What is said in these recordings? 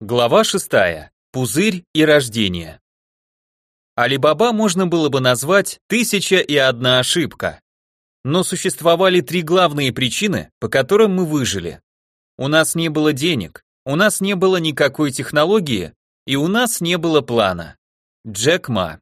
Глава 6. Пузырь и рождение. Алибаба можно было бы назвать «тысяча и одна ошибка». Но существовали три главные причины, по которым мы выжили. У нас не было денег, у нас не было никакой технологии, и у нас не было плана. Джек Ма.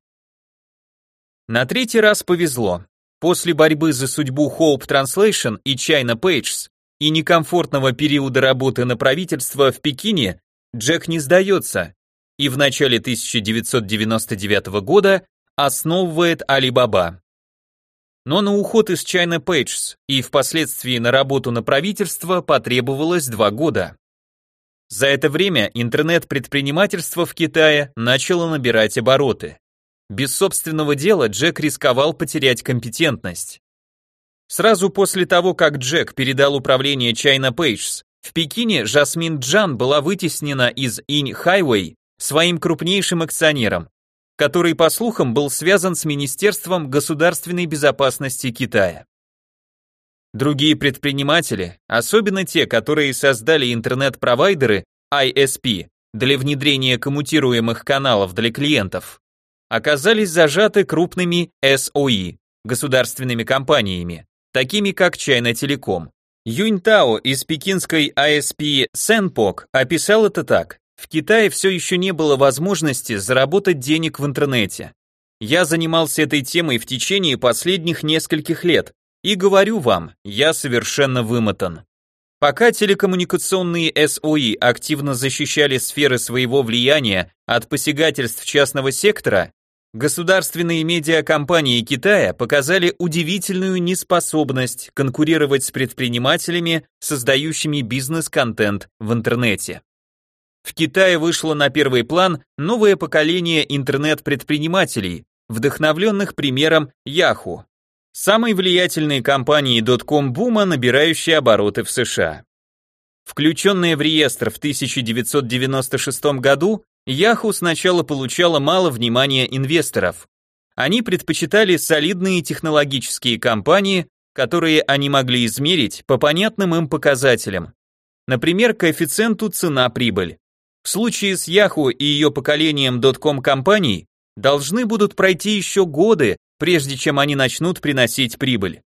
На третий раз повезло. После борьбы за судьбу Hope Translation и China Pages и некомфортного периода работы на правительство в Пекине Джек не сдается и в начале 1999 года основывает Alibaba. Но на уход из China Pages и впоследствии на работу на правительство потребовалось два года. За это время интернет-предпринимательство в Китае начало набирать обороты. Без собственного дела Джек рисковал потерять компетентность. Сразу после того, как Джек передал управление China Pages в Пекине Жасмин Джан была вытеснена из Инь Хайвей своим крупнейшим акционером, который, по слухам, был связан с Министерством государственной безопасности Китая. Другие предприниматели, особенно те, которые создали интернет-провайдеры ISP для внедрения коммутируемых каналов для клиентов, оказались зажаты крупными SOE, государственными компаниями, такими как China Telecom. Юнь Тао из пекинской ISP Senpok описал это так. В Китае все еще не было возможности заработать денег в интернете. Я занимался этой темой в течение последних нескольких лет, и говорю вам, я совершенно вымотан. Пока телекоммуникационные СОИ активно защищали сферы своего влияния от посягательств частного сектора, Государственные медиакомпании Китая показали удивительную неспособность конкурировать с предпринимателями, создающими бизнес-контент в интернете. В Китае вышло на первый план новое поколение интернет-предпринимателей, вдохновленных примером Yahoo, самой влиятельной компании дотком-бума, набирающей обороты в США. Включенная в реестр в 1996 году, Yahoo сначала получала мало внимания инвесторов. Они предпочитали солидные технологические компании, которые они могли измерить по понятным им показателям. Например, коэффициенту цена-прибыль. В случае с Yahoo и ее поколением дотком компаний должны будут пройти еще годы, прежде чем они начнут приносить прибыль.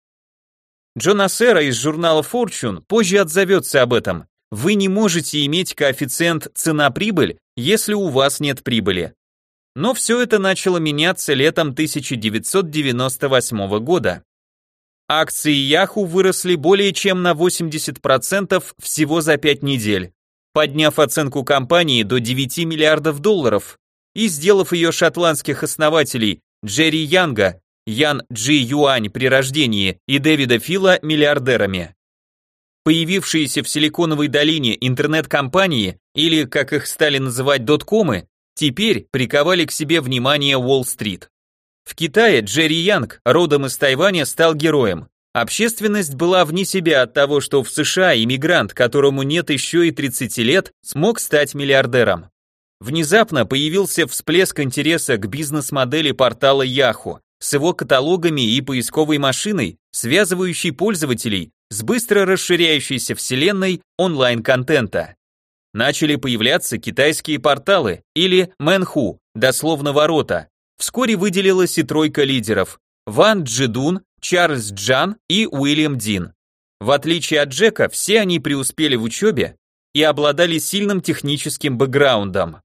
Джон Ассера из журнала Fortune позже отзовется об этом. Вы не можете иметь коэффициент цена-прибыль, если у вас нет прибыли. Но все это начало меняться летом 1998 года. Акции Yahoo выросли более чем на 80% всего за 5 недель, подняв оценку компании до 9 миллиардов долларов и сделав ее шотландских основателей Джерри Янга, Ян Джи Юань при рождении и Дэвида Фила миллиардерами. Появившиеся в Силиконовой долине интернет-компании, или, как их стали называть доткомы, теперь приковали к себе внимание Уолл-стрит. В Китае Джерри Янг, родом из Тайваня, стал героем. Общественность была вне себя от того, что в США иммигрант, которому нет еще и 30 лет, смог стать миллиардером. Внезапно появился всплеск интереса к бизнес-модели портала Yahoo с его каталогами и поисковой машиной, связывающей пользователей с быстро расширяющейся вселенной онлайн-контента. Начали появляться китайские порталы или Мэнху, дословно ворота. Вскоре выделилась и тройка лидеров – Ван Джидун, Чарльз Джан и Уильям Дин. В отличие от Джека, все они преуспели в учебе и обладали сильным техническим бэкграундом.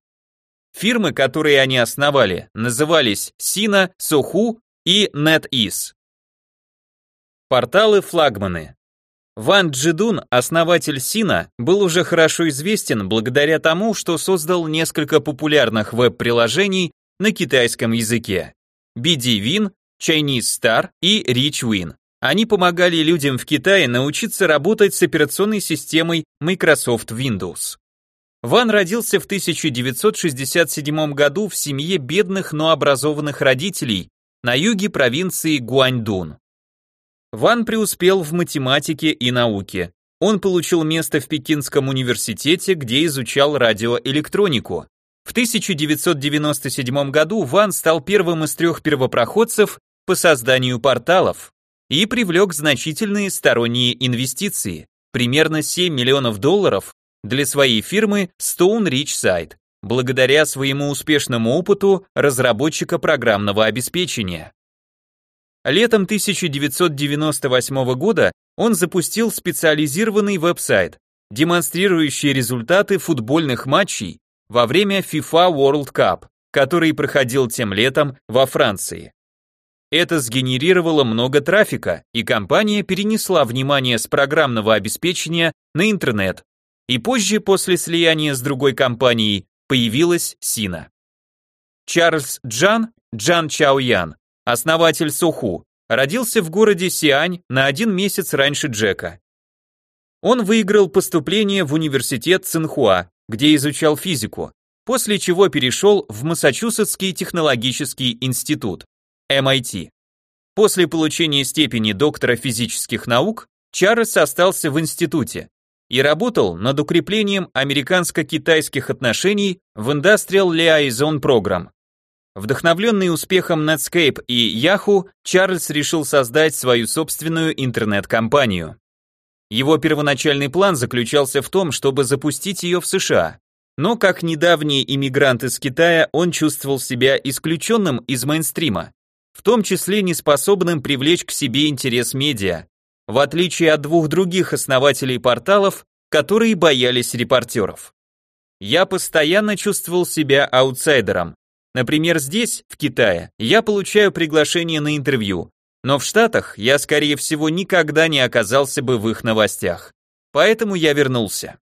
Фирмы, которые они основали, назывались Sina, Sohu и NetEase. Порталы-флагманы. Ван Джидун, основатель Сина, был уже хорошо известен благодаря тому, что создал несколько популярных веб-приложений на китайском языке. BD-Win, Chinese Star и RichWin. Они помогали людям в Китае научиться работать с операционной системой Microsoft Windows. Ван родился в 1967 году в семье бедных, но образованных родителей на юге провинции Гуаньдун. Ван преуспел в математике и науке. Он получил место в Пекинском университете, где изучал радиоэлектронику. В 1997 году Ван стал первым из трех первопроходцев по созданию порталов и привлек значительные сторонние инвестиции, примерно 7 миллионов долларов для своей фирмы Stone Ridge Site, благодаря своему успешному опыту разработчика программного обеспечения. Летом 1998 года он запустил специализированный веб-сайт, демонстрирующий результаты футбольных матчей во время FIFA World Cup, который проходил тем летом во Франции. Это сгенерировало много трафика, и компания перенесла внимание с программного обеспечения на интернет. И позже, после слияния с другой компанией, появилась Сина. Чарльз Джан, Джан Чаоян, основатель Суху, родился в городе Сиань на один месяц раньше Джека. Он выиграл поступление в университет Цинхуа, где изучал физику, после чего перешел в Массачусетский технологический институт. MIT. После получения степени доктора физических наук Чарльз остался в институте и работал над укреплением американско-китайских отношений в Industrial Liaison Program. Вдохновленный успехом Netscape и Yahoo, Чарльз решил создать свою собственную интернет-компанию. Его первоначальный план заключался в том, чтобы запустить ее в США. Но как недавний иммигрант из Китая, он чувствовал себя исключенным из мейнстрима в том числе не способным привлечь к себе интерес медиа, в отличие от двух других основателей порталов, которые боялись репортеров. Я постоянно чувствовал себя аутсайдером. Например, здесь, в Китае, я получаю приглашение на интервью, но в Штатах я, скорее всего, никогда не оказался бы в их новостях. Поэтому я вернулся.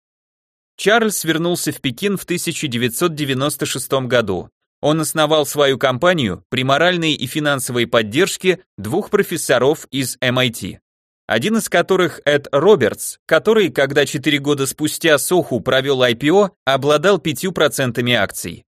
Чарльз вернулся в Пекин в 1996 году, он основал свою компанию при моральной и финансовой поддержке двух профессоров из MIT. Один из которых Эд Робертс, который, когда 4 года спустя Соху провел IPO, обладал 5% акций.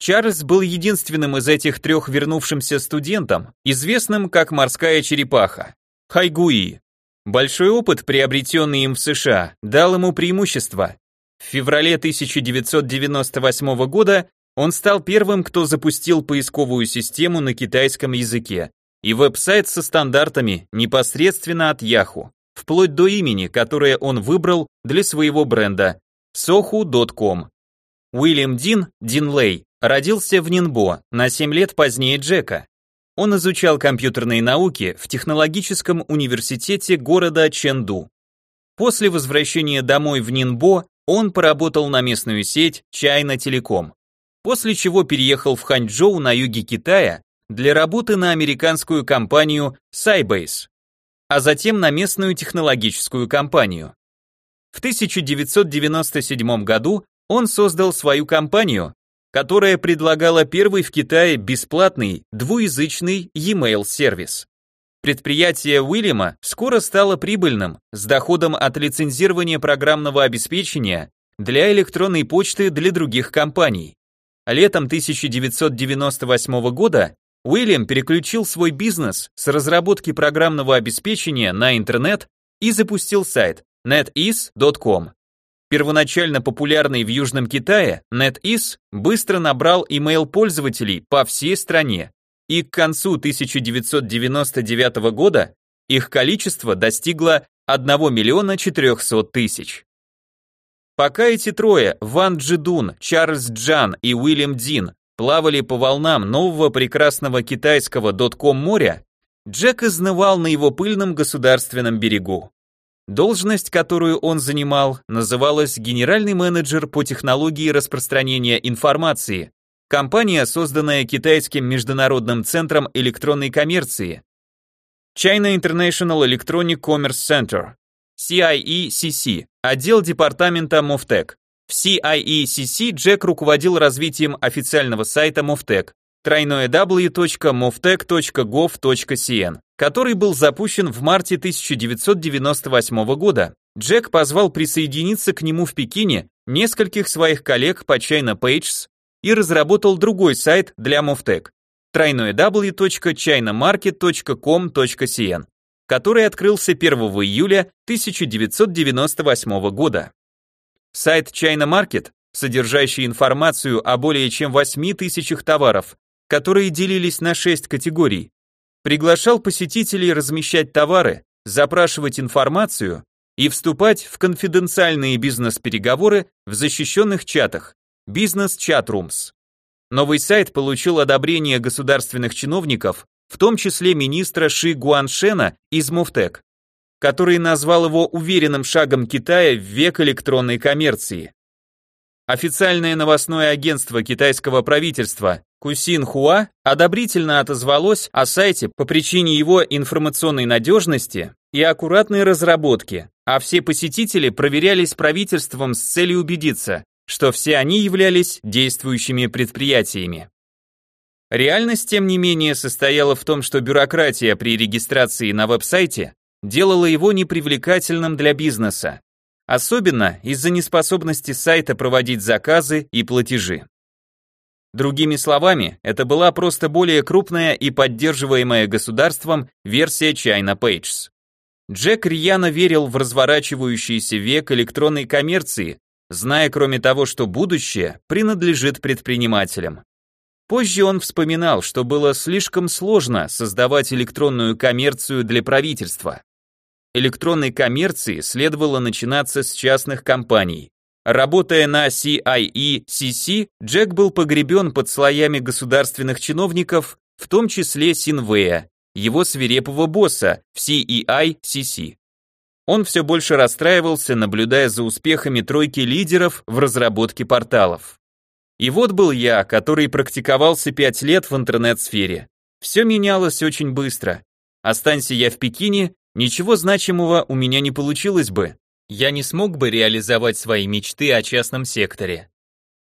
Чарльз был единственным из этих трех вернувшимся студентом, известным как морская черепаха. Хайгуи. Большой опыт, приобретенный им в США, дал ему преимущество. В феврале 1998 года он стал первым, кто запустил поисковую систему на китайском языке и веб-сайт со стандартами непосредственно от Yahoo, вплоть до имени, которое он выбрал для своего бренда sohu.com. Уильям Дин, Дин Лей, родился в Нинбо, на 7 лет позднее Джека. Он изучал компьютерные науки в технологическом университете города Чэнду. После возвращения домой в Нинбо он поработал на местную сеть China Telecom после чего переехал в Ханчжоу на юге Китая для работы на американскую компанию Sybase, а затем на местную технологическую компанию. В 1997 году он создал свою компанию, которая предлагала первый в Китае бесплатный двуязычный e-mail сервис. Предприятие Уильяма скоро стало прибыльным, с доходом от лицензирования программного обеспечения для электронной почты для других компаний. Летом 1998 года Уильям переключил свой бизнес с разработки программного обеспечения на интернет и запустил сайт netease.com. Первоначально популярный в Южном Китае, NetEase быстро набрал email пользователей по всей стране, и к концу 1999 года их количество достигло 1 миллиона 400 тысяч. Пока эти трое, Ван Джидун, Чарльз Джан и Уильям Дин, плавали по волнам нового прекрасного китайского дотком моря, Джек изнывал на его пыльном государственном берегу. Должность, которую он занимал, называлась генеральный менеджер по технологии распространения информации, компания, созданная китайским международным центром электронной коммерции. China International Electronic Commerce Center, CIECC, отдел департамента Movtech. В CIECC Джек руководил развитием официального сайта Movtech, тройное w.movtech.gov.cn, который был запущен в марте 1998 года. Джек позвал присоединиться к нему в Пекине нескольких своих коллег по China Pages и разработал другой сайт для Movtech, тройное w.chinamarket.com.cn который открылся 1 июля 1998 года. Сайт China Market, содержащий информацию о более чем 8 тысячах товаров, которые делились на 6 категорий, приглашал посетителей размещать товары, запрашивать информацию и вступать в конфиденциальные бизнес-переговоры в защищенных чатах, бизнес-чат-румс. Новый сайт получил одобрение государственных чиновников, в том числе министра Ши Гуаншена из Муфтек, который назвал его уверенным шагом Китая в век электронной коммерции. Официальное новостное агентство китайского правительства Кусин Хуа одобрительно отозвалось о сайте по причине его информационной надежности и аккуратной разработки, а все посетители проверялись правительством с целью убедиться, что все они являлись действующими предприятиями. Реальность, тем не менее, состояла в том, что бюрократия при регистрации на веб-сайте делала его непривлекательным для бизнеса, особенно из-за неспособности сайта проводить заказы и платежи. Другими словами, это была просто более крупная и поддерживаемая государством версия China Pages. Джек рьяно верил в разворачивающийся век электронной коммерции, зная кроме того, что будущее принадлежит предпринимателям. Позже он вспоминал, что было слишком сложно создавать электронную коммерцию для правительства. Электронной коммерции следовало начинаться с частных компаний. Работая на CIE-CC, Джек был погребен под слоями государственных чиновников, в том числе Синвея, его свирепого босса в CEI-CC. Он все больше расстраивался, наблюдая за успехами тройки лидеров в разработке порталов. И вот был я, который практиковался пять лет в интернет-сфере. Все менялось очень быстро. Останься я в Пекине, ничего значимого у меня не получилось бы. Я не смог бы реализовать свои мечты о частном секторе.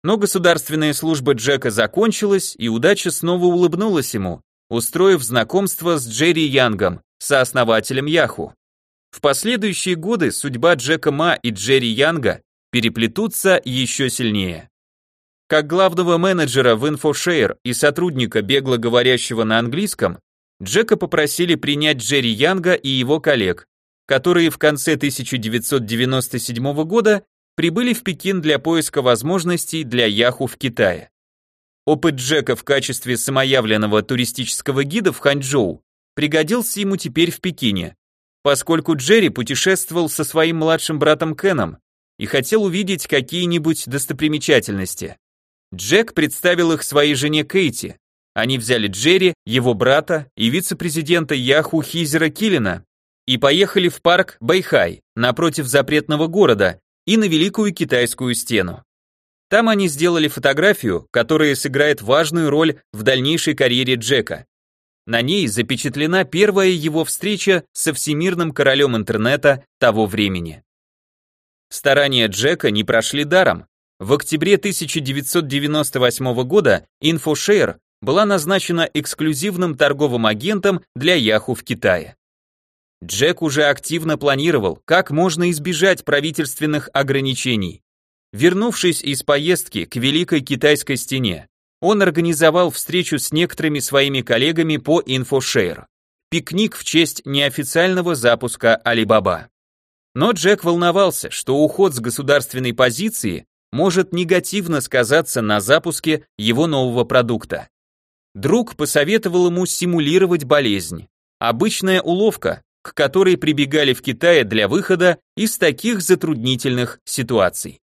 Но государственная служба Джека закончилась, и удача снова улыбнулась ему, устроив знакомство с Джерри Янгом, сооснователем Яху. В последующие годы судьба Джека Ма и Джерри Янга переплетутся еще сильнее. Как главного менеджера в InfoShare и сотрудника, бегло говорящего на английском, Джека попросили принять Джерри Янга и его коллег, которые в конце 1997 года прибыли в Пекин для поиска возможностей для Яху в Китае. Опыт Джека в качестве самоявленного туристического гида в Ханчжоу пригодился ему теперь в Пекине, поскольку Джерри путешествовал со своим младшим братом Кеном и хотел увидеть какие-нибудь достопримечательности. Джек представил их своей жене Кейти. Они взяли Джерри, его брата и вице-президента Яху Хизера Киллина и поехали в парк Байхай, напротив запретного города, и на Великую Китайскую стену. Там они сделали фотографию, которая сыграет важную роль в дальнейшей карьере Джека. На ней запечатлена первая его встреча со всемирным королем интернета того времени. Старания Джека не прошли даром. В октябре 1998 года InfoShare была назначена эксклюзивным торговым агентом для Yahoo в Китае. Джек уже активно планировал, как можно избежать правительственных ограничений. Вернувшись из поездки к Великой Китайской стене, он организовал встречу с некоторыми своими коллегами по InfoShare. Пикник в честь неофициального запуска Alibaba. Но Джек волновался, что уход с государственной позиции может негативно сказаться на запуске его нового продукта. Друг посоветовал ему симулировать болезнь. Обычная уловка, к которой прибегали в Китае для выхода из таких затруднительных ситуаций.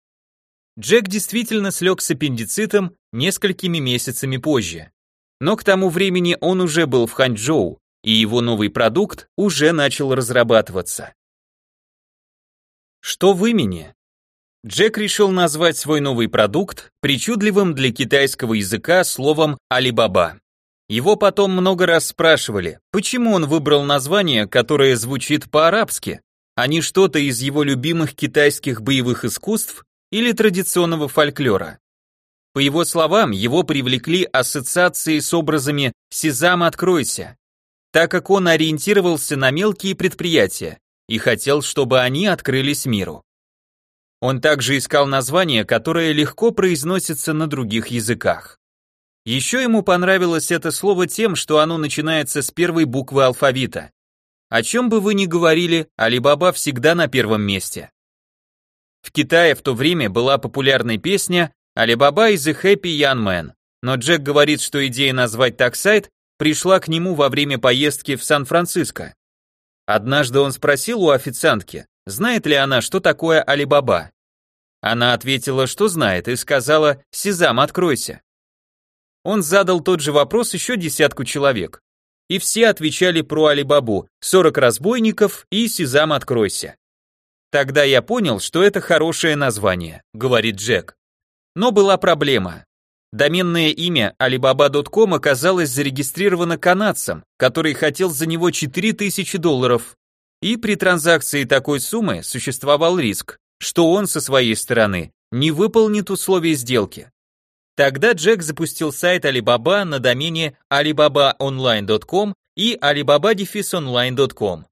Джек действительно слег с аппендицитом несколькими месяцами позже. Но к тому времени он уже был в Ханчжоу, и его новый продукт уже начал разрабатываться. Что в имени? Джек решил назвать свой новый продукт причудливым для китайского языка словом «Алибаба». Его потом много раз спрашивали, почему он выбрал название, которое звучит по-арабски, а не что-то из его любимых китайских боевых искусств или традиционного фольклора. По его словам, его привлекли ассоциации с образами «Сезам, откройся», так как он ориентировался на мелкие предприятия и хотел, чтобы они открылись миру. Он также искал название, которое легко произносится на других языках. Еще ему понравилось это слово тем, что оно начинается с первой буквы алфавита. О чем бы вы ни говорили, Алибаба всегда на первом месте. В Китае в то время была популярная песня «Алибаба is a happy young man», но Джек говорит, что идея назвать так сайт пришла к нему во время поездки в Сан-Франциско. Однажды он спросил у официантки, знает ли она, что такое Алибаба. Она ответила, что знает, и сказала «Сезам, откройся». Он задал тот же вопрос еще десятку человек. И все отвечали про Алибабу, 40 разбойников и «Сезам, откройся». Тогда я понял, что это хорошее название, говорит Джек. Но была проблема. Доменное имя Alibaba.com оказалось зарегистрировано канадцем, который хотел за него 4000 долларов. И при транзакции такой суммы существовал риск, что он со своей стороны не выполнит условия сделки. Тогда Джек запустил сайт Alibaba на домене alibabaonline.com и alibaba-online.com.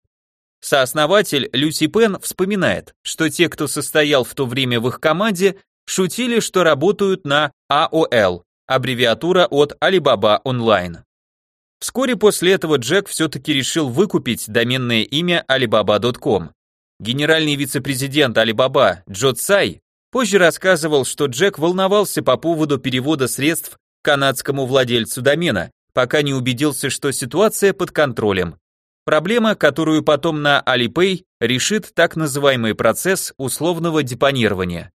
Сооснователь Люси Пен вспоминает, что те, кто состоял в то время в их команде, шутили, что работают на AOL, аббревиатура от Alibaba Online. Вскоре после этого Джек все-таки решил выкупить доменное имя alibaba.com. Генеральный вице-президент Alibaba Джо Цай позже рассказывал, что Джек волновался по поводу перевода средств канадскому владельцу домена, пока не убедился, что ситуация под контролем. Проблема, которую потом на Alipay решит так называемый процесс условного депонирования.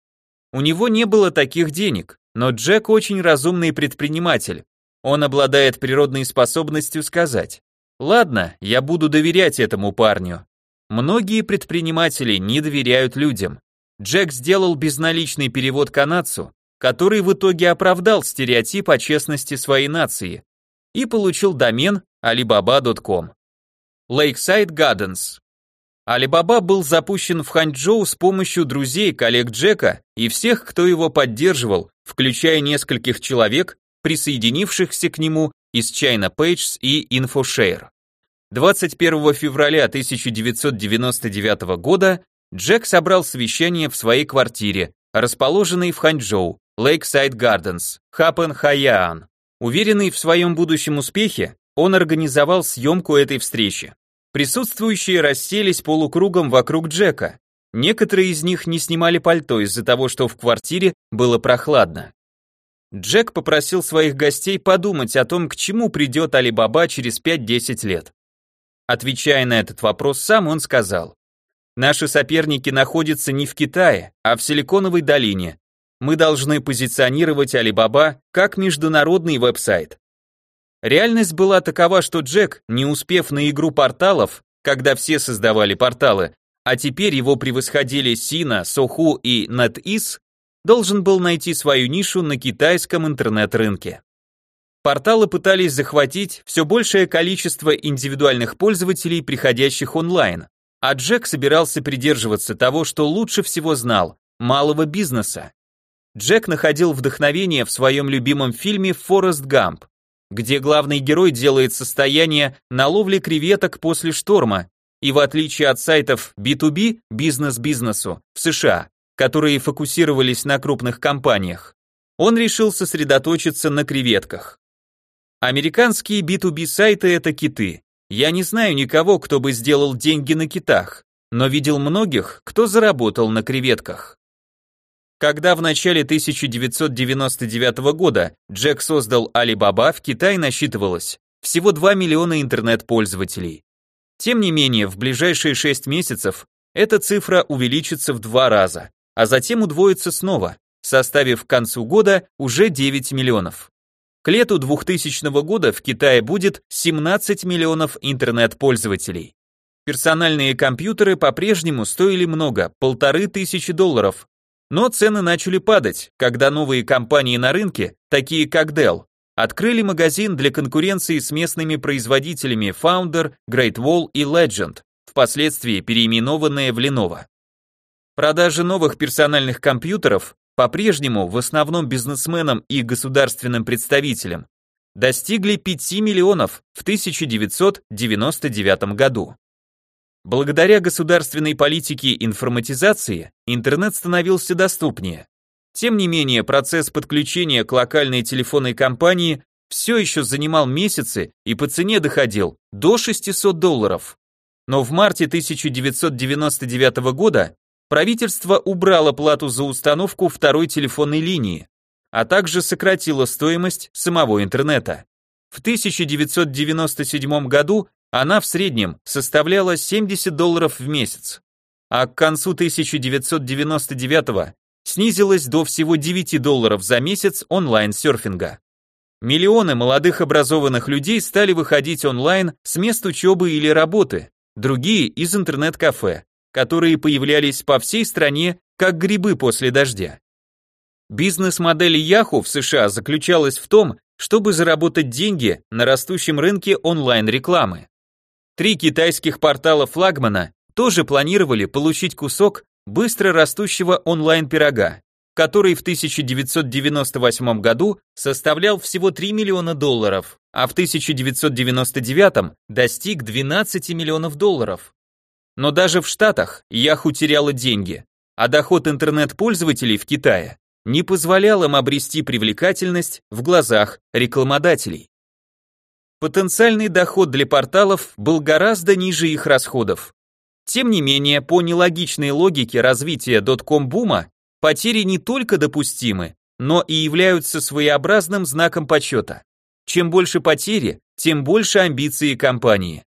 У него не было таких денег, но Джек очень разумный предприниматель. Он обладает природной способностью сказать, «Ладно, я буду доверять этому парню». Многие предприниматели не доверяют людям. Джек сделал безналичный перевод канадцу, который в итоге оправдал стереотип о честности своей нации и получил домен alibaba.com. Lakeside Gardens. Alibaba был запущен в Ханчжоу с помощью друзей, коллег Джека и всех, кто его поддерживал, включая нескольких человек, присоединившихся к нему из China Pages и InfoShare. 21 февраля 1999 года Джек собрал совещание в своей квартире, расположенной в Ханчжоу, Lakeside Gardens, Хапен Хаяан. Уверенный в своем будущем успехе, он организовал съемку этой встречи. Присутствующие расселись полукругом вокруг Джека. Некоторые из них не снимали пальто из-за того, что в квартире было прохладно. Джек попросил своих гостей подумать о том, к чему придет Алибаба через 5-10 лет. Отвечая на этот вопрос сам, он сказал, «Наши соперники находятся не в Китае, а в Силиконовой долине. Мы должны позиционировать Alibaba как международный веб-сайт. Реальность была такова, что Джек, не успев на игру порталов, когда все создавали порталы, а теперь его превосходили Сина, Соху и NetEase, должен был найти свою нишу на китайском интернет-рынке. Порталы пытались захватить все большее количество индивидуальных пользователей, приходящих онлайн, а Джек собирался придерживаться того, что лучше всего знал – малого бизнеса. Джек находил вдохновение в своем любимом фильме «Форест Гамп», где главный герой делает состояние на ловле креветок после шторма, и в отличие от сайтов B2B, бизнес-бизнесу, в США, которые фокусировались на крупных компаниях, он решил сосредоточиться на креветках. Американские B2B сайты это киты. Я не знаю никого, кто бы сделал деньги на китах, но видел многих, кто заработал на креветках. Когда в начале 1999 года Джек создал Alibaba, в Китае насчитывалось всего 2 миллиона интернет-пользователей. Тем не менее, в ближайшие 6 месяцев эта цифра увеличится в два раза, а затем удвоится снова, составив к концу года уже 9 миллионов. К лету 2000 года в Китае будет 17 миллионов интернет-пользователей. Персональные компьютеры по-прежнему стоили много, полторы тысячи долларов, но цены начали падать, когда новые компании на рынке, такие как Dell, открыли магазин для конкуренции с местными производителями Founder, Great Wall и Legend, впоследствии переименованные в Lenovo. Продажи новых персональных компьютеров по-прежнему в основном бизнесменам и государственным представителям достигли 5 миллионов в 1999 году. Благодаря государственной политике информатизации интернет становился доступнее. Тем не менее, процесс подключения к локальной телефонной компании все еще занимал месяцы и по цене доходил до 600 долларов. Но в марте 1999 года правительство убрало плату за установку второй телефонной линии, а также сократило стоимость самого интернета. В 1997 году она в среднем составляла 70 долларов в месяц. а к концу 1999 снизилась до всего 9 долларов за месяц онлайн-серфинга. Миллионы молодых образованных людей стали выходить онлайн с мест учебы или работы, другие из интернет-кафе, которые появлялись по всей стране как грибы после дождя. Бизнес-модель Yahoo в США заключалась в том, чтобы заработать деньги на растущем рынке онлайн-рекламы. Три китайских портала флагмана тоже планировали получить кусок быстро растущего онлайн-пирога, который в 1998 году составлял всего 3 миллиона долларов, а в 1999 достиг 12 миллионов долларов. Но даже в Штатах Yahoo теряла деньги, а доход интернет-пользователей в Китае не позволял им обрести привлекательность в глазах рекламодателей. Потенциальный доход для порталов был гораздо ниже их расходов. Тем не менее, по нелогичной логике развития дотком-бума, потери не только допустимы, но и являются своеобразным знаком почета. Чем больше потери, тем больше амбиции компании.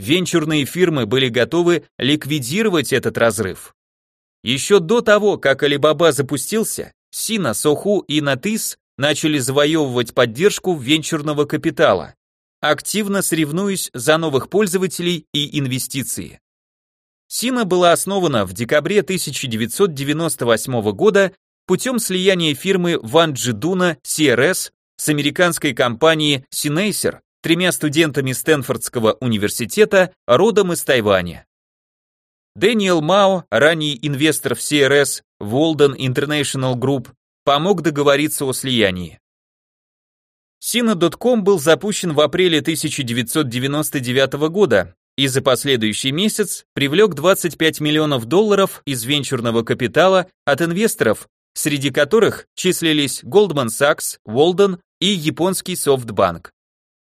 Венчурные фирмы были готовы ликвидировать этот разрыв. Еще до того, как Alibaba запустился, Сина, Соху и Натис начали завоевывать поддержку венчурного капитала, активно соревнуясь за новых пользователей и инвестиции. Сина была основана в декабре 1998 года путем слияния фирмы Ван Джидуна CRS с американской компанией Sinacer, тремя студентами Стэнфордского университета, родом из Тайваня. Дэниел Мао, ранний инвестор в CRS Walden International Group, помог договориться о слиянии. Sina.com был запущен в апреле 1999 года и за последующий месяц привлек 25 миллионов долларов из венчурного капитала от инвесторов, среди которых числились Goldman Sachs, Walden и японский SoftBank.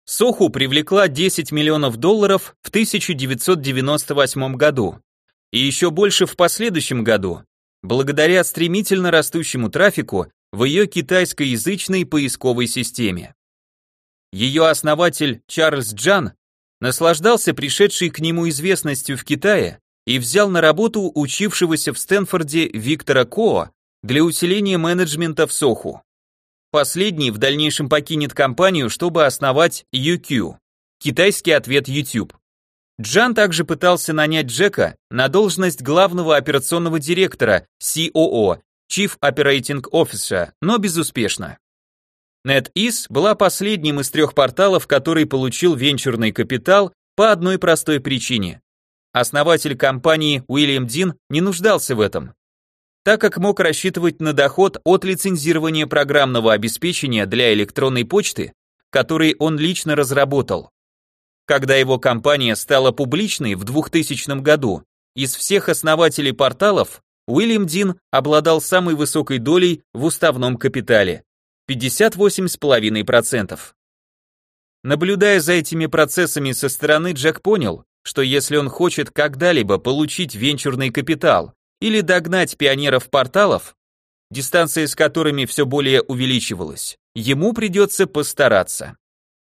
Соху привлекла 10 миллионов долларов в 1998 году и еще больше в последующем году, благодаря стремительно растущему трафику в ее китайскоязычной поисковой системе. Ее основатель Чарльз Джан наслаждался пришедшей к нему известностью в Китае и взял на работу учившегося в Стэнфорде Виктора Коа для усиления менеджмента в Соху. Последний в дальнейшем покинет компанию, чтобы основать UQ, китайский ответ YouTube. Джан также пытался нанять Джека на должность главного операционного директора, COO, Chief Operating Officer, но безуспешно. NetEase была последним из трех порталов, который получил венчурный капитал по одной простой причине. Основатель компании Уильям Дин не нуждался в этом, так как мог рассчитывать на доход от лицензирования программного обеспечения для электронной почты, который он лично разработал. Когда его компания стала публичной в 2000 году, из всех основателей порталов Уильям Дин обладал самой высокой долей в уставном капитале 58,5%. Наблюдая за этими процессами со стороны, Джек понял, что если он хочет когда-либо получить венчурный капитал или догнать пионеров порталов, дистанция с которыми все более увеличивалась, ему придется постараться.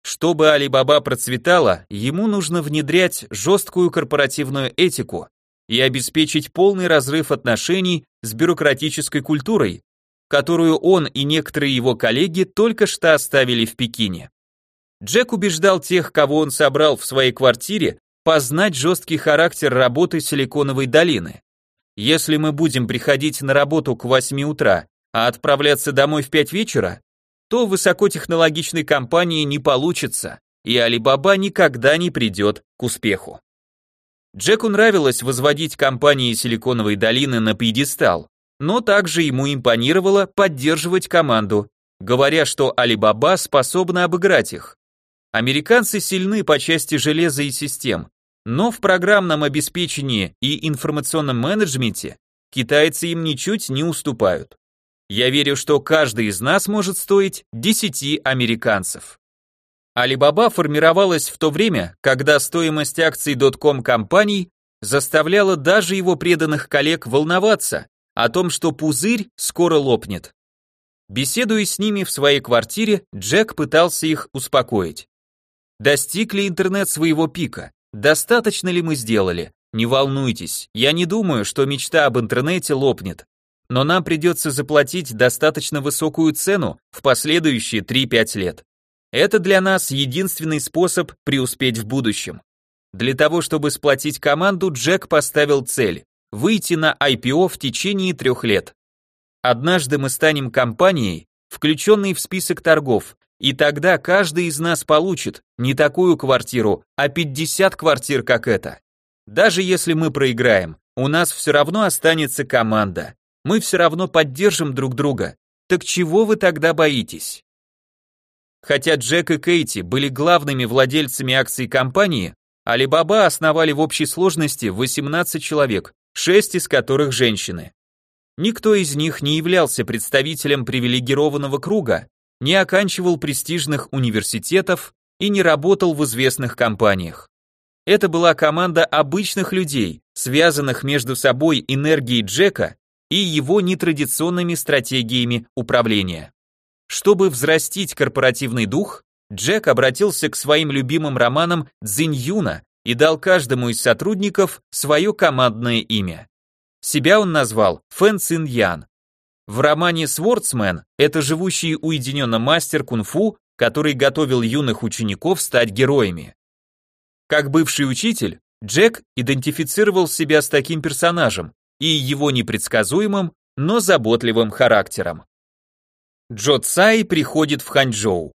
Чтобы Алибаба процветала, ему нужно внедрять жесткую корпоративную этику и обеспечить полный разрыв отношений с бюрократической культурой, которую он и некоторые его коллеги только что оставили в Пекине. Джек убеждал тех, кого он собрал в своей квартире, познать жесткий характер работы Силиконовой долины. Если мы будем приходить на работу к 8 утра, а отправляться домой в 5 вечера, то высокотехнологичной компании не получится, и Алибаба никогда не придет к успеху. Джеку нравилось возводить компании Силиконовой долины на пьедестал, но также ему импонировало поддерживать команду, говоря, что Alibaba способна обыграть их. Американцы сильны по части железа и систем, но в программном обеспечении и информационном менеджменте китайцы им ничуть не уступают. Я верю, что каждый из нас может стоить 10 американцев. Alibaba формировалась в то время, когда стоимость акций .com компаний заставляла даже его преданных коллег волноваться, о том, что пузырь скоро лопнет. Беседуя с ними в своей квартире, Джек пытался их успокоить. Достиг ли интернет своего пика? Достаточно ли мы сделали? Не волнуйтесь, я не думаю, что мечта об интернете лопнет. Но нам придется заплатить достаточно высокую цену в последующие 3-5 лет. Это для нас единственный способ преуспеть в будущем. Для того, чтобы сплотить команду, Джек поставил цель – выйти на IPO в течение трех лет. Однажды мы станем компанией, включенной в список торгов, и тогда каждый из нас получит не такую квартиру, а 50 квартир, как эта. Даже если мы проиграем, у нас все равно останется команда. Мы все равно поддержим друг друга. Так чего вы тогда боитесь? Хотя Джек и Кейти были главными владельцами акций компании, Алибаба основали в общей сложности 18 человек, 6 из которых женщины. Никто из них не являлся представителем привилегированного круга, не оканчивал престижных университетов и не работал в известных компаниях. Это была команда обычных людей, связанных между собой энергией Джека и его нетрадиционными стратегиями управления. Чтобы взрастить корпоративный дух, Джек обратился к своим любимым романам Цзиньюна и дал каждому из сотрудников свое командное имя. Себя он назвал Фэн Цин Ян. В романе «Свордсмен» это живущий уединенно мастер кунг-фу, который готовил юных учеников стать героями. Как бывший учитель, Джек идентифицировал себя с таким персонажем и его непредсказуемым, но заботливым характером. Джо Цай приходит в Ханчжоу.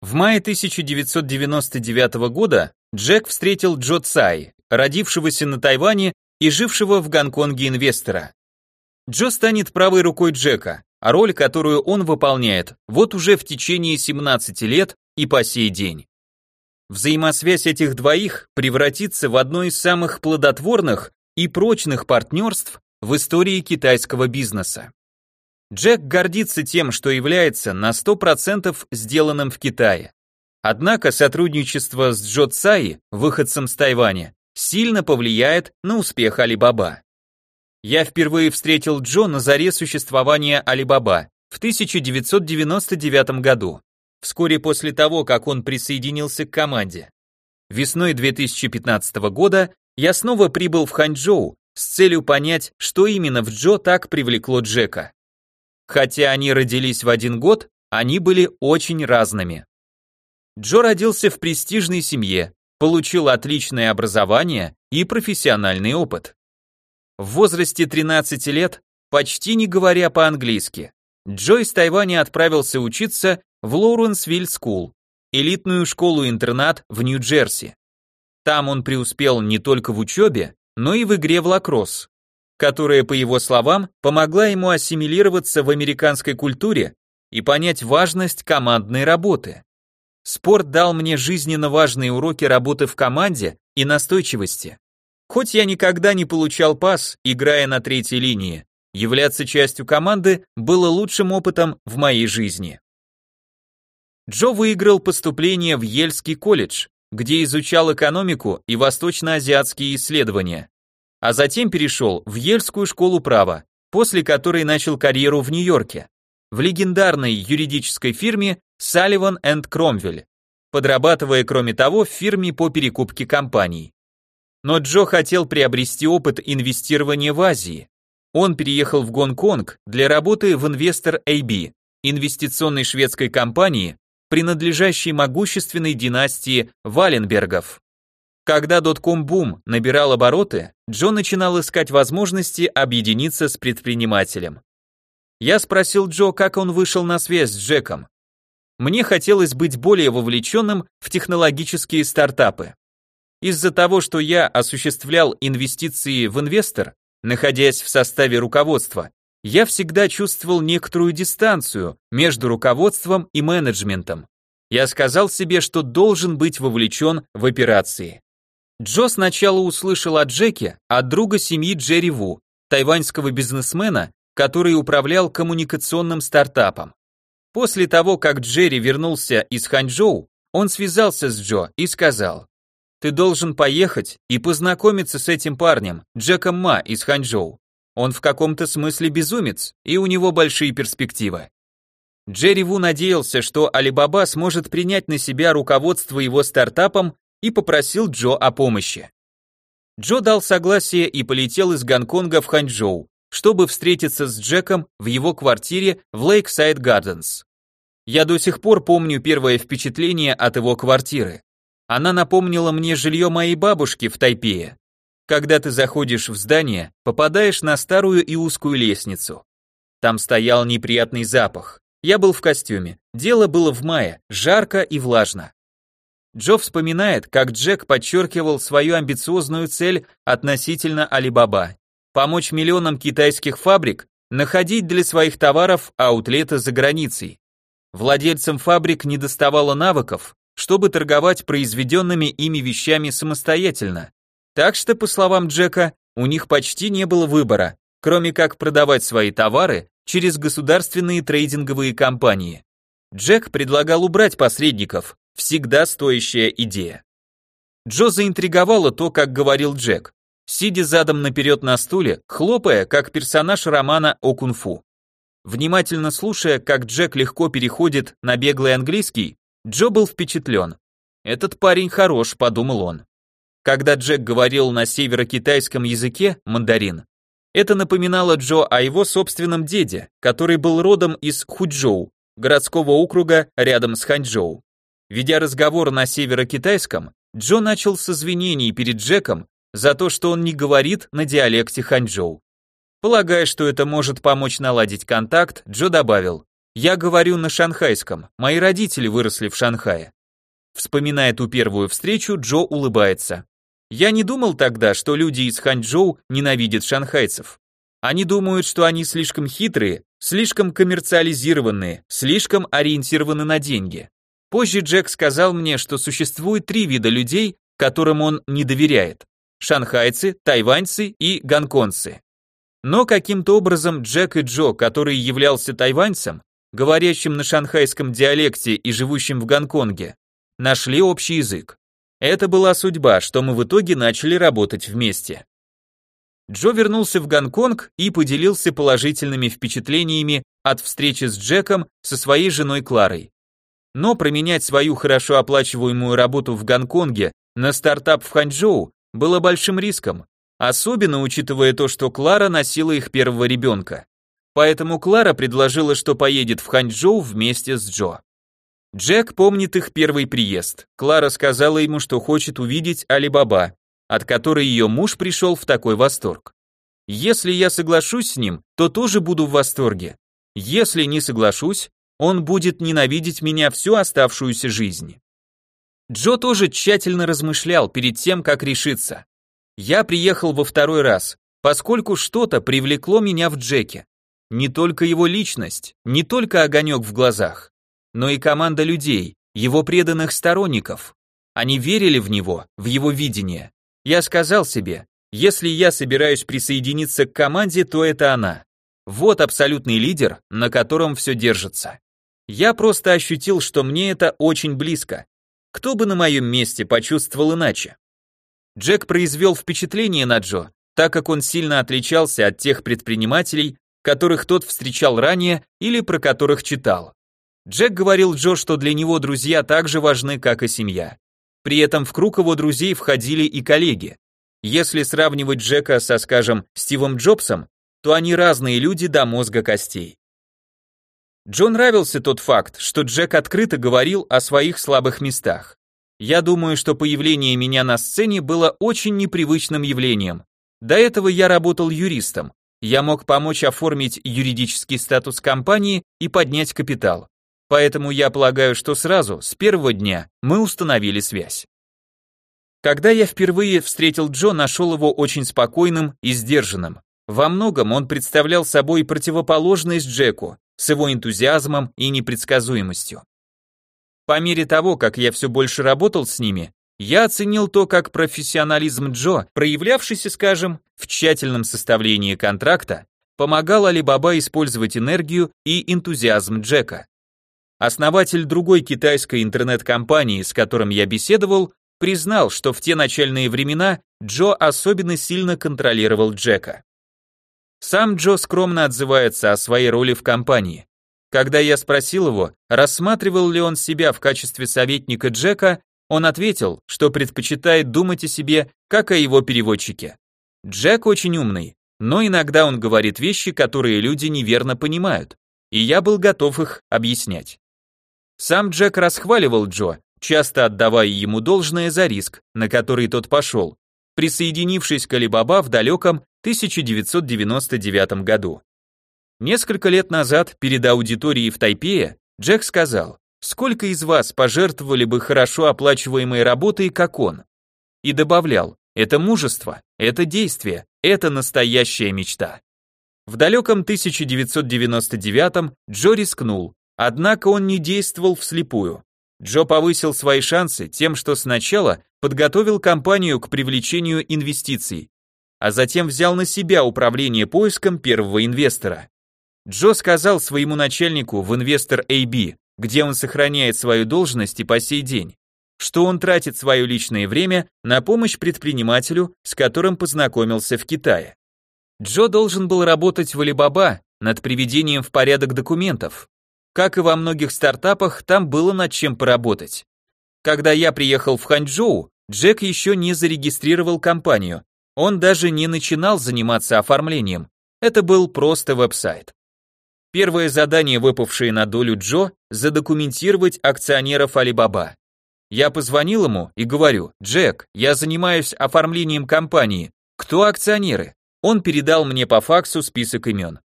В мае 1999 года Джек встретил Джо Цай, родившегося на Тайване и жившего в Гонконге инвестора. Джо станет правой рукой Джека, а роль, которую он выполняет, вот уже в течение 17 лет и по сей день. Взаимосвязь этих двоих превратится в одно из самых плодотворных и прочных партнерств в истории китайского бизнеса. Джек гордится тем, что является на 100% сделанным в Китае. Однако сотрудничество с Джо Цай, выходцем с Тайваня, сильно повлияет на успех Алибаба. Я впервые встретил Джо на заре существования Алибаба в 1999 году, вскоре после того, как он присоединился к команде. Весной 2015 года я снова прибыл в Ханчжоу с целью понять, что именно в Джо так привлекло Джека. Хотя они родились в один год, они были очень разными. Джо родился в престижной семье, получил отличное образование и профессиональный опыт. В возрасте 13 лет, почти не говоря по-английски, Джо из Тайваня отправился учиться в Лоуренсвилл Скул, элитную школу-интернат в Нью-Джерси. Там он преуспел не только в учебе, но и в игре в лакросс которая, по его словам, помогла ему ассимилироваться в американской культуре и понять важность командной работы. Спорт дал мне жизненно важные уроки работы в команде и настойчивости. Хоть я никогда не получал пас, играя на третьей линии, являться частью команды было лучшим опытом в моей жизни. Джо выиграл поступление в Ельский колледж, где изучал экономику и восточноазиатские исследования а затем перешел в Ельскую школу права, после которой начал карьеру в Нью-Йорке, в легендарной юридической фирме Салливан энд Кромвель, подрабатывая, кроме того, в фирме по перекупке компаний. Но Джо хотел приобрести опыт инвестирования в Азии. Он переехал в Гонконг для работы в Investor AB, инвестиционной шведской компании, принадлежащей могущественной династии Валенбергов. Когда дотком-бум набирал обороты, Джо начинал искать возможности объединиться с предпринимателем. Я спросил Джо, как он вышел на связь с Джеком. Мне хотелось быть более вовлеченным в технологические стартапы. Из-за того, что я осуществлял инвестиции в инвестор, находясь в составе руководства, я всегда чувствовал некоторую дистанцию между руководством и менеджментом. Я сказал себе, что должен быть вовлечен в операции. Джо сначала услышал о Джеке от друга семьи Джерри Ву, тайваньского бизнесмена, который управлял коммуникационным стартапом. После того, как Джерри вернулся из Ханчжоу, он связался с Джо и сказал, «Ты должен поехать и познакомиться с этим парнем, Джеком Ма из Ханчжоу. Он в каком-то смысле безумец, и у него большие перспективы». Джерри Ву надеялся, что Алибаба сможет принять на себя руководство его стартапом и попросил Джо о помощи. Джо дал согласие и полетел из Гонконга в Ханчжоу, чтобы встретиться с Джеком в его квартире в Лейксайд Гарденс. Я до сих пор помню первое впечатление от его квартиры. Она напомнила мне жилье моей бабушки в Тайпее. Когда ты заходишь в здание, попадаешь на старую и узкую лестницу. Там стоял неприятный запах. Я был в костюме. Дело было в мае, жарко и влажно. Джо вспоминает, как Джек подчеркивал свою амбициозную цель относительно Алибаба – помочь миллионам китайских фабрик находить для своих товаров аутлеты за границей. Владельцам фабрик не доставало навыков, чтобы торговать произведенными ими вещами самостоятельно. Так что, по словам Джека, у них почти не было выбора, кроме как продавать свои товары через государственные трейдинговые компании. Джек предлагал убрать посредников, всегда стоящая идея. Джо заинтриговало то, как говорил Джек, сидя задом наперед на стуле, хлопая, как персонаж романа о кунг-фу. Внимательно слушая, как Джек легко переходит на беглый английский, Джо был впечатлен. «Этот парень хорош», — подумал он. Когда Джек говорил на северокитайском языке, мандарин, это напоминало Джо о его собственном деде, который был родом из Худжоу, городского округа рядом с Ханчжоу. Ведя разговор на северокитайском, Джо начал с извинений перед Джеком за то, что он не говорит на диалекте Ханчжоу. Полагая, что это может помочь наладить контакт, Джо добавил, «Я говорю на шанхайском, мои родители выросли в Шанхае». Вспоминая ту первую встречу, Джо улыбается. Я не думал тогда, что люди из Ханчжоу ненавидят шанхайцев. Они думают, что они слишком хитрые, слишком коммерциализированные, слишком ориентированы на деньги. Позже Джек сказал мне, что существует три вида людей, которым он не доверяет. Шанхайцы, тайваньцы и гонконгцы. Но каким-то образом Джек и Джо, который являлся тайваньцем, говорящим на шанхайском диалекте и живущим в Гонконге, нашли общий язык. Это была судьба, что мы в итоге начали работать вместе. Джо вернулся в Гонконг и поделился положительными впечатлениями от встречи с Джеком со своей женой Кларой. Но променять свою хорошо оплачиваемую работу в Гонконге на стартап в Ханчжоу было большим риском, особенно учитывая то, что Клара носила их первого ребенка. Поэтому Клара предложила, что поедет в Ханчжоу вместе с Джо. Джек помнит их первый приезд. Клара сказала ему, что хочет увидеть Али-Баба, от которой ее муж пришел в такой восторг. Если я соглашусь с ним, то тоже буду в восторге. Если не соглашусь, он будет ненавидеть меня всю оставшуюся жизнь. Джо тоже тщательно размышлял перед тем, как решиться. Я приехал во второй раз, поскольку что-то привлекло меня в Джеке. Не только его личность, не только огонек в глазах но и команда людей, его преданных сторонников. Они верили в него, в его видение. Я сказал себе, если я собираюсь присоединиться к команде, то это она. Вот абсолютный лидер, на котором все держится. Я просто ощутил, что мне это очень близко. Кто бы на моем месте почувствовал иначе? Джек произвел впечатление на Джо, так как он сильно отличался от тех предпринимателей, которых тот встречал ранее или про которых читал. Джек говорил Джо, что для него друзья так же важны, как и семья. При этом в круг его друзей входили и коллеги. Если сравнивать Джека со, скажем, Стивом Джобсом, то они разные люди до мозга костей. Джо нравился тот факт, что Джек открыто говорил о своих слабых местах. Я думаю, что появление меня на сцене было очень непривычным явлением. До этого я работал юристом. Я мог помочь оформить юридический статус компании и поднять капитал. Поэтому я полагаю, что сразу, с первого дня, мы установили связь. Когда я впервые встретил Джо, нашел его очень спокойным и сдержанным. Во многом он представлял собой противоположность Джеку, с его энтузиазмом и непредсказуемостью. По мере того, как я все больше работал с ними, я оценил то, как профессионализм Джо, проявлявшийся, скажем, в тщательном составлении контракта, помогал Алибаба использовать энергию и энтузиазм Джека. Основатель другой китайской интернет-компании, с которым я беседовал, признал, что в те начальные времена Джо особенно сильно контролировал Джека. Сам Джо скромно отзывается о своей роли в компании. Когда я спросил его, рассматривал ли он себя в качестве советника Джека, Он ответил, что предпочитает думать о себе, как о его переводчике. Джек очень умный, но иногда он говорит вещи, которые люди неверно понимают, и я был готов их объяснять. Сам Джек расхваливал Джо, часто отдавая ему должное за риск, на который тот пошел, присоединившись к Алибаба в далеком 1999 году. Несколько лет назад перед аудиторией в Тайпее Джек сказал, сколько из вас пожертвовали бы хорошо оплачиваемой работой, как он? И добавлял, это мужество, это действие, это настоящая мечта. В далеком 1999 Джо рискнул, однако он не действовал вслепую. Джо повысил свои шансы тем, что сначала подготовил компанию к привлечению инвестиций, а затем взял на себя управление поиском первого инвестора. Джо сказал своему начальнику в Investor AB, где он сохраняет свою должность и по сей день, что он тратит свое личное время на помощь предпринимателю, с которым познакомился в Китае. Джо должен был работать в Alibaba над приведением в порядок документов, как и во многих стартапах, там было над чем поработать. Когда я приехал в Ханчжоу, Джек еще не зарегистрировал компанию. Он даже не начинал заниматься оформлением. Это был просто веб-сайт. Первое задание, выпавшее на долю Джо, задокументировать акционеров Alibaba. Я позвонил ему и говорю, Джек, я занимаюсь оформлением компании. Кто акционеры? Он передал мне по факсу список имен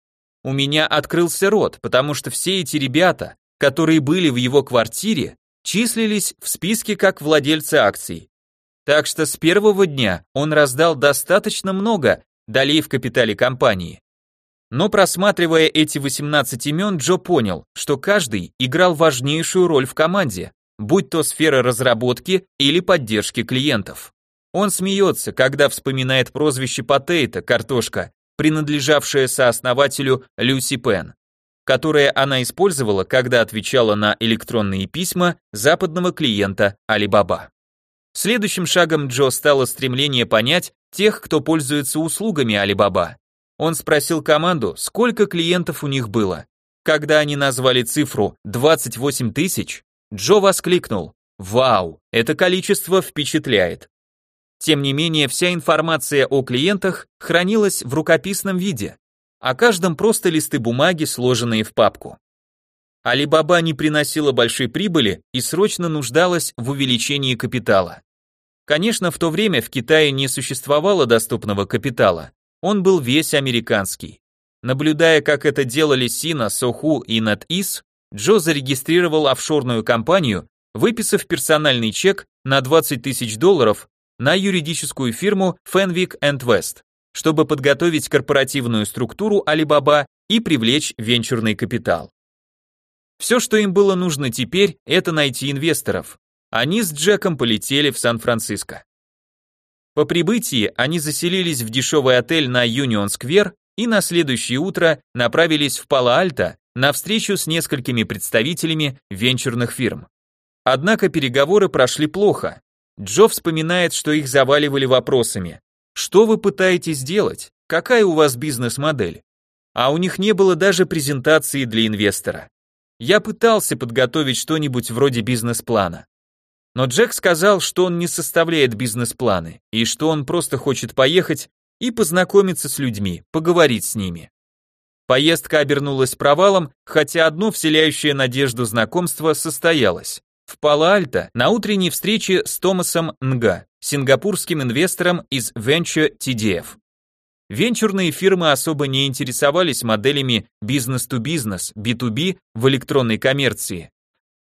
у меня открылся рот, потому что все эти ребята, которые были в его квартире, числились в списке как владельцы акций. Так что с первого дня он раздал достаточно много долей в капитале компании. Но просматривая эти 18 имен, Джо понял, что каждый играл важнейшую роль в команде, будь то сфера разработки или поддержки клиентов. Он смеется, когда вспоминает прозвище Потейта, картошка, принадлежавшее сооснователю Люси Пен, которое она использовала, когда отвечала на электронные письма западного клиента Alibaba. Следующим шагом Джо стало стремление понять тех, кто пользуется услугами Alibaba. Он спросил команду, сколько клиентов у них было. Когда они назвали цифру 28 тысяч, Джо воскликнул «Вау, это количество впечатляет. Тем не менее, вся информация о клиентах хранилась в рукописном виде, о каждом просто листы бумаги, сложенные в папку. Алибаба не приносила большой прибыли и срочно нуждалась в увеличении капитала. Конечно, в то время в Китае не существовало доступного капитала, он был весь американский. Наблюдая, как это делали Сина, Соху и NetEase, Джо зарегистрировал офшорную компанию, выписав персональный чек на 20 тысяч долларов на юридическую фирму Fenwick West, чтобы подготовить корпоративную структуру Alibaba и привлечь венчурный капитал. Все, что им было нужно теперь, это найти инвесторов. Они с Джеком полетели в Сан-Франциско. По прибытии они заселились в дешевый отель на Юнион-сквер и на следующее утро направились в Пало-Альто на встречу с несколькими представителями венчурных фирм. Однако переговоры прошли плохо, Джо вспоминает, что их заваливали вопросами. Что вы пытаетесь делать? Какая у вас бизнес-модель? А у них не было даже презентации для инвестора. Я пытался подготовить что-нибудь вроде бизнес-плана. Но Джек сказал, что он не составляет бизнес-планы, и что он просто хочет поехать и познакомиться с людьми, поговорить с ними. Поездка обернулась провалом, хотя одно вселяющее надежду знакомство состоялось в Пало-Альто на утренней встрече с Томасом Нга, сингапурским инвестором из Venture TDF. Венчурные фирмы особо не интересовались моделями бизнес-то-бизнес, B2B в электронной коммерции.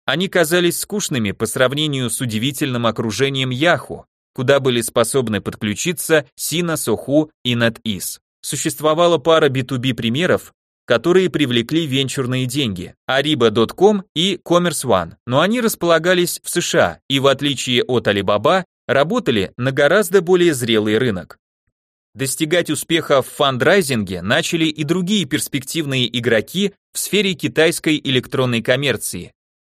Они казались скучными по сравнению с удивительным окружением Yahoo, куда были способны подключиться Sina, Sohu и NetEase. Существовала пара B2B примеров, которые привлекли венчурные деньги, Ariba.com и Commerce One, но они располагались в США и в отличие от Alibaba работали на гораздо более зрелый рынок. Достигать успеха в фандрайзинге начали и другие перспективные игроки в сфере китайской электронной коммерции.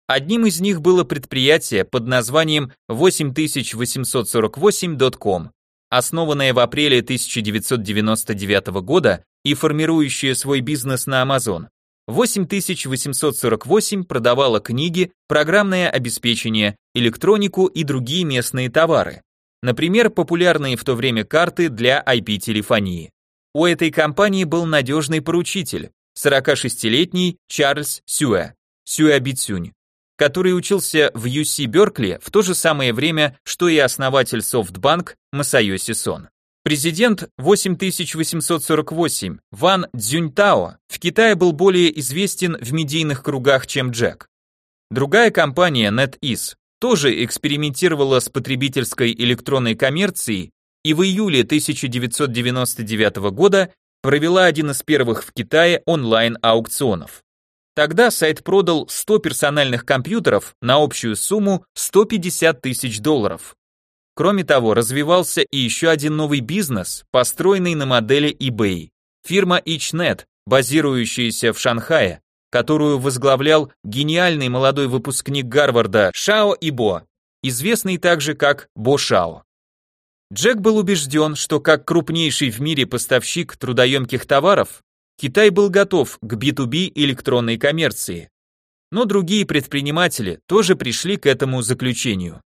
Одним из них было предприятие под названием 8848.com, основанное в апреле 1999 года и формирующие свой бизнес на Amazon. 8848 продавала книги, программное обеспечение, электронику и другие местные товары. Например, популярные в то время карты для IP-телефонии. У этой компании был надежный поручитель, 46-летний Чарльз Сюэ, Сюэ Бицюнь, который учился в UC Беркли в то же самое время, что и основатель SoftBank Масайоси Сон. Президент 8848 Ван Цзюньтао в Китае был более известен в медийных кругах, чем Джек. Другая компания NetEase тоже экспериментировала с потребительской электронной коммерцией и в июле 1999 года провела один из первых в Китае онлайн-аукционов. Тогда сайт продал 100 персональных компьютеров на общую сумму 150 тысяч долларов. Кроме того, развивался и еще один новый бизнес, построенный на модели eBay. Фирма IchNet, базирующаяся в Шанхае, которую возглавлял гениальный молодой выпускник Гарварда Шао Ибо, известный также как Бо Шао. Джек был убежден, что как крупнейший в мире поставщик трудоемких товаров, Китай был готов к B2B электронной коммерции. Но другие предприниматели тоже пришли к этому заключению.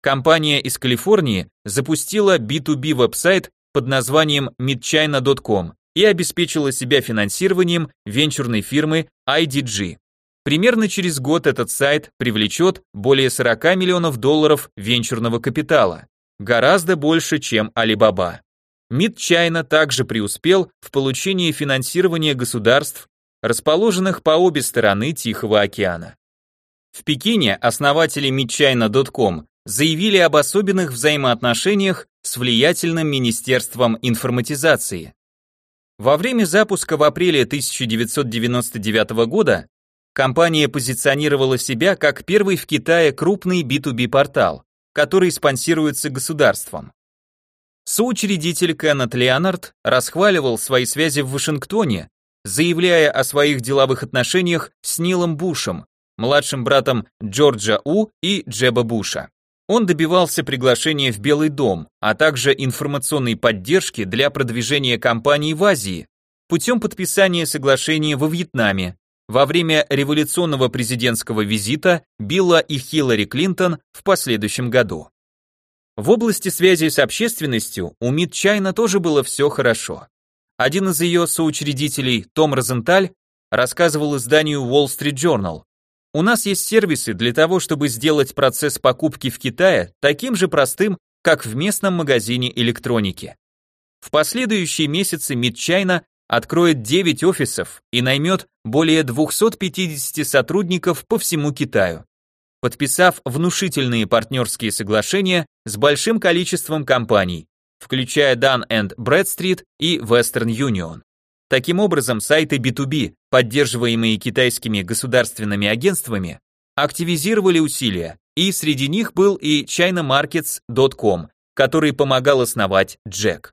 Компания из Калифорнии запустила B2B веб-сайт под названием midchina.com и обеспечила себя финансированием венчурной фирмы IDG. Примерно через год этот сайт привлечет более 40 миллионов долларов венчурного капитала, гораздо больше, чем Alibaba. Midchina также преуспел в получении финансирования государств, расположенных по обе стороны Тихого океана. В Пекине основатели midchina.com заявили об особенных взаимоотношениях с влиятельным Министерством информатизации. Во время запуска в апреле 1999 года компания позиционировала себя как первый в Китае крупный B2B портал, который спонсируется государством. Соучредитель Кеннет Леонард расхваливал свои связи в Вашингтоне, заявляя о своих деловых отношениях с Нилом Бушем, младшим братом Джорджа У и Джеба Буша. Он добивался приглашения в Белый дом, а также информационной поддержки для продвижения кампании в Азии путем подписания соглашения во Вьетнаме во время революционного президентского визита Билла и Хиллари Клинтон в последующем году. В области связи с общественностью у МИД Чайна тоже было все хорошо. Один из ее соучредителей, Том Розенталь, рассказывал изданию Wall Street Journal, у нас есть сервисы для того, чтобы сделать процесс покупки в Китае таким же простым, как в местном магазине электроники. В последующие месяцы Мидчайна откроет 9 офисов и наймет более 250 сотрудников по всему Китаю, подписав внушительные партнерские соглашения с большим количеством компаний, включая Dun Bradstreet и Western Union. Таким образом, сайты B2B, поддерживаемые китайскими государственными агентствами, активизировали усилия, и среди них был и ChinaMarkets.com, который помогал основать Джек.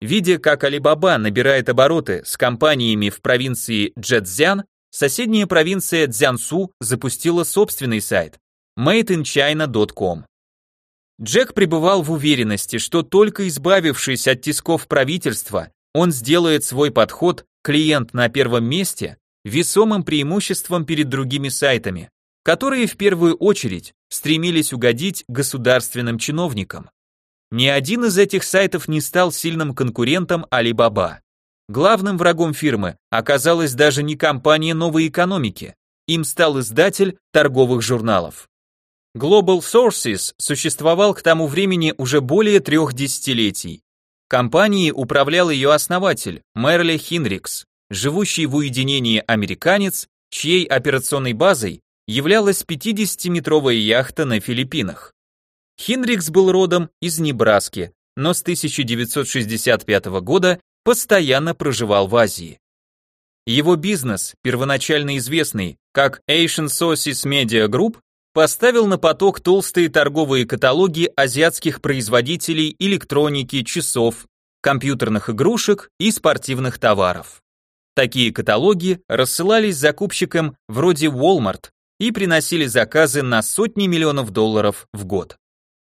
Видя, как Alibaba набирает обороты с компаниями в провинции Джэцзян, соседняя провинция Цзянсу запустила собственный сайт madeinchina.com. Джек пребывал в уверенности, что только избавившись от тисков правительства он сделает свой подход «клиент на первом месте» весомым преимуществом перед другими сайтами, которые в первую очередь стремились угодить государственным чиновникам. Ни один из этих сайтов не стал сильным конкурентом Alibaba. Главным врагом фирмы оказалась даже не компания новой экономики, им стал издатель торговых журналов. Global Sources существовал к тому времени уже более трех десятилетий, Компанией управлял ее основатель, Мерли Хинрикс, живущий в уединении американец, чьей операционной базой являлась 50-метровая яхта на Филиппинах. Хинрикс был родом из Небраски, но с 1965 года постоянно проживал в Азии. Его бизнес, первоначально известный как Asian Sources Media Group, поставил на поток толстые торговые каталоги азиатских производителей электроники, часов, компьютерных игрушек и спортивных товаров. Такие каталоги рассылались закупщикам вроде Walmart и приносили заказы на сотни миллионов долларов в год.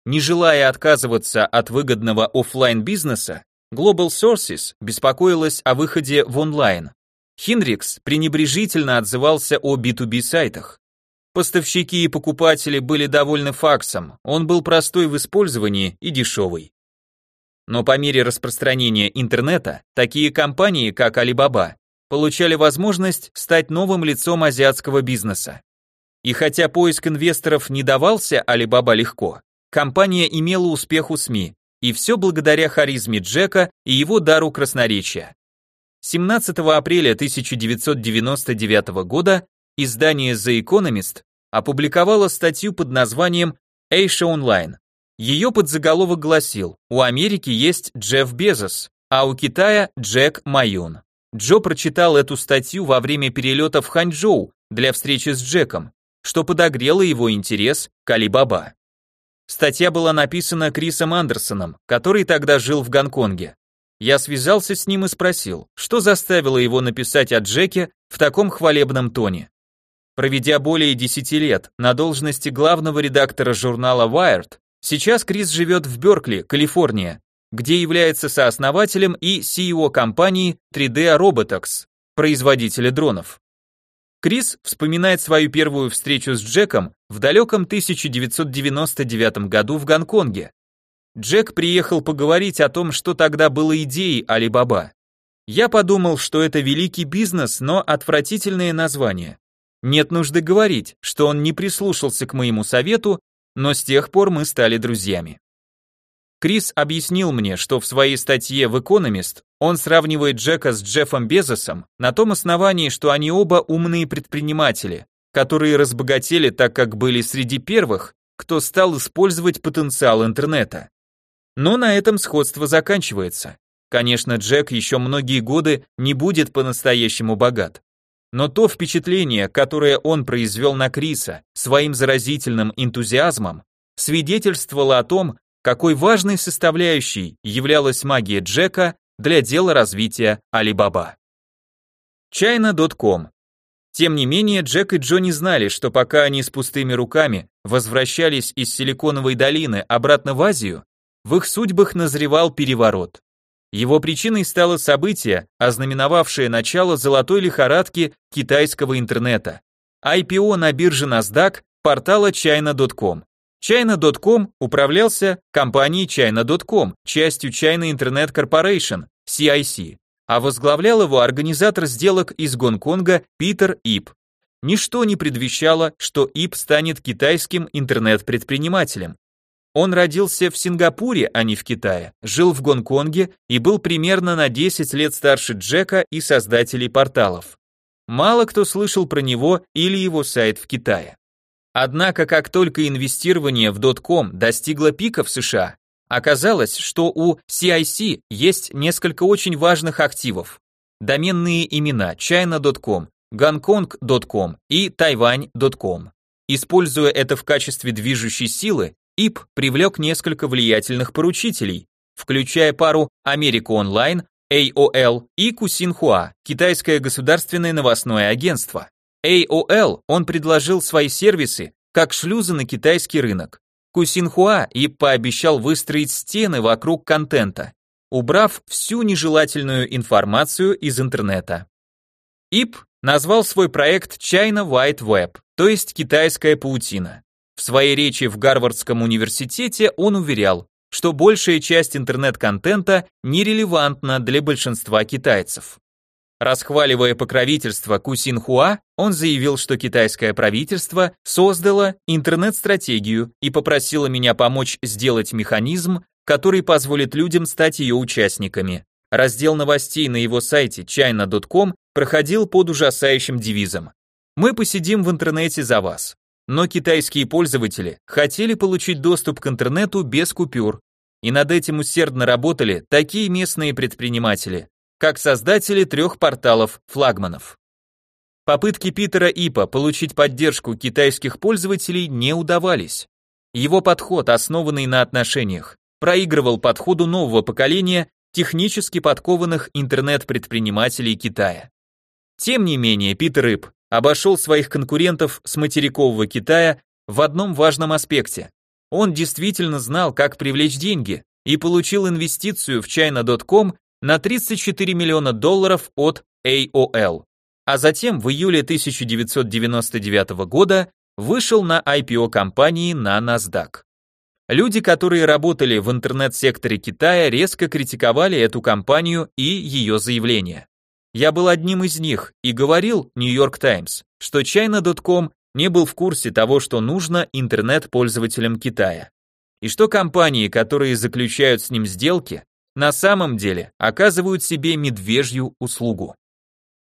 Не желая отказываться от выгодного офлайн бизнеса, Global Sources беспокоилась о выходе в онлайн. Хинрикс пренебрежительно отзывался о B2B сайтах. Поставщики и покупатели были довольны факсом, он был простой в использовании и дешевый. Но по мере распространения интернета, такие компании, как Alibaba, получали возможность стать новым лицом азиатского бизнеса. И хотя поиск инвесторов не давался Alibaba легко, компания имела успех у СМИ, и все благодаря харизме Джека и его дару красноречия. 17 апреля 1999 года издание The Economist опубликовало статью под названием Asia Online. Ее подзаголовок гласил «У Америки есть Джефф Безос, а у Китая Джек Майон». Джо прочитал эту статью во время перелета в Ханчжоу для встречи с Джеком, что подогрело его интерес к Алибаба. Статья была написана Крисом Андерсоном, который тогда жил в Гонконге. Я связался с ним и спросил, что заставило его написать о Джеке в таком хвалебном тоне. Проведя более 10 лет на должности главного редактора журнала Wired, сейчас Крис живет в Беркли, Калифорния, где является сооснователем и CEO компании 3D Robotics, производителя дронов. Крис вспоминает свою первую встречу с Джеком в далеком 1999 году в Гонконге. Джек приехал поговорить о том, что тогда было идеей Алибаба. Я подумал, что это великий бизнес, но отвратительное название. Нет нужды говорить, что он не прислушался к моему совету, но с тех пор мы стали друзьями. Крис объяснил мне, что в своей статье в Economist он сравнивает Джека с Джеффом Безосом на том основании, что они оба умные предприниматели, которые разбогатели так как были среди первых, кто стал использовать потенциал интернета. Но на этом сходство заканчивается. Конечно, Джек еще многие годы не будет по-настоящему богат. Но то впечатление, которое он произвел на Криса своим заразительным энтузиазмом, свидетельствовало о том, какой важной составляющей являлась магия Джека для дела развития Alibaba. China.com Тем не менее, Джек и Джо не знали, что пока они с пустыми руками возвращались из Силиконовой долины обратно в Азию, в их судьбах назревал переворот. Его причиной стало событие, ознаменовавшее начало золотой лихорадки китайского интернета. IPO на бирже NASDAQ портала China.com. China.com управлялся компанией China.com, частью China Internet Corporation, CIC, а возглавлял его организатор сделок из Гонконга Питер Ип. Ничто не предвещало, что Ип станет китайским интернет-предпринимателем. Он родился в Сингапуре, а не в Китае, жил в Гонконге и был примерно на 10 лет старше Джека и создателей порталов. Мало кто слышал про него или его сайт в Китае. Однако, как только инвестирование в .com достигло пика в США, оказалось, что у CIC есть несколько очень важных активов. Доменные имена China.com, Gongkong.com и Taiwan.com. Используя это в качестве движущей силы, ИП привлек несколько влиятельных поручителей, включая пару Америка Онлайн, AOL и Кусинхуа, китайское государственное новостное агентство. AOL он предложил свои сервисы как шлюзы на китайский рынок. Кусинхуа и пообещал выстроить стены вокруг контента, убрав всю нежелательную информацию из интернета. ИП назвал свой проект China White Web, то есть китайская паутина. В своей речи в Гарвардском университете он уверял, что большая часть интернет-контента нерелевантна для большинства китайцев. Расхваливая покровительство Кусинхуа, он заявил, что китайское правительство создало интернет-стратегию и попросило меня помочь сделать механизм, который позволит людям стать ее участниками. Раздел новостей на его сайте china.com проходил под ужасающим девизом. Мы посидим в интернете за вас. Но китайские пользователи хотели получить доступ к интернету без купюр, и над этим усердно работали такие местные предприниматели, как создатели трех порталов-флагманов. Попытки Питера Ипа получить поддержку китайских пользователей не удавались. Его подход, основанный на отношениях, проигрывал подходу нового поколения технически подкованных интернет-предпринимателей Китая. Тем не менее, Питер Ип обошел своих конкурентов с материкового Китая в одном важном аспекте. Он действительно знал, как привлечь деньги, и получил инвестицию в China.com на 34 миллиона долларов от AOL. а затем в июле 1999 года вышел на IPO компании на NASDAQ. Люди, которые работали в интернет-секторе Китая, резко критиковали эту компанию и ее заявления. Я был одним из них и говорил New York Times, что China.com не был в курсе того, что нужно интернет-пользователям Китая. И что компании, которые заключают с ним сделки, на самом деле оказывают себе медвежью услугу.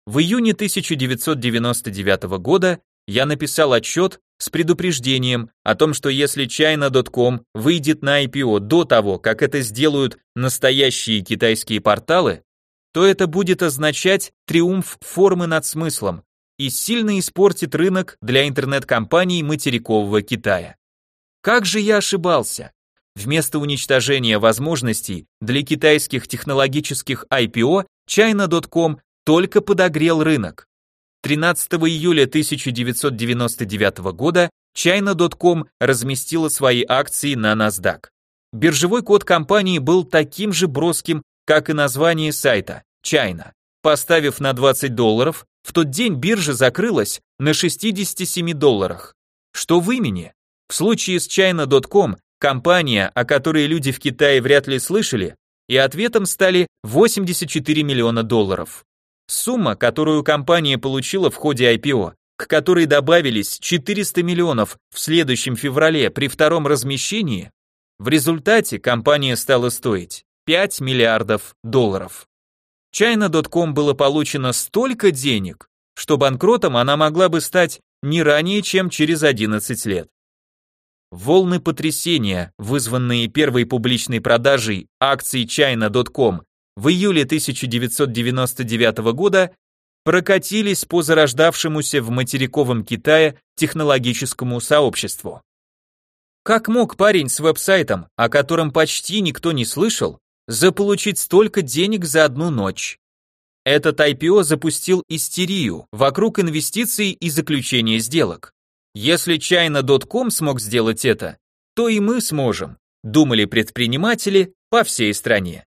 В июне 1999 года я написал отчет с предупреждением о том, что если China.com выйдет на IPO до того, как это сделают настоящие китайские порталы, то это будет означать триумф формы над смыслом и сильно испортит рынок для интернет-компаний материкового Китая. Как же я ошибался? Вместо уничтожения возможностей для китайских технологических IPO, China.com только подогрел рынок. 13 июля 1999 года China.com разместила свои акции на NASDAQ. Биржевой код компании был таким же броским, как и название сайта – China. Поставив на 20 долларов, в тот день биржа закрылась на 67 долларах. Что в имени? В случае с China.com компания, о которой люди в Китае вряд ли слышали, и ответом стали 84 миллиона долларов. Сумма, которую компания получила в ходе IPO, к которой добавились 400 миллионов в следующем феврале при втором размещении, в результате компания стала стоить 5 миллиардов долларов. China.com было получено столько денег, что банкротом она могла бы стать не ранее, чем через 11 лет. Волны потрясения, вызванные первой публичной продажей акций China.com в июле 1999 года прокатились по зарождавшемуся в материковом Китае технологическому сообществу. Как мог парень с веб-сайтом, о котором почти никто не слышал, заполучить столько денег за одну ночь? Этот IPO запустил истерию вокруг инвестиций и заключения сделок. Если China.com смог сделать это, то и мы сможем, думали предприниматели по всей стране.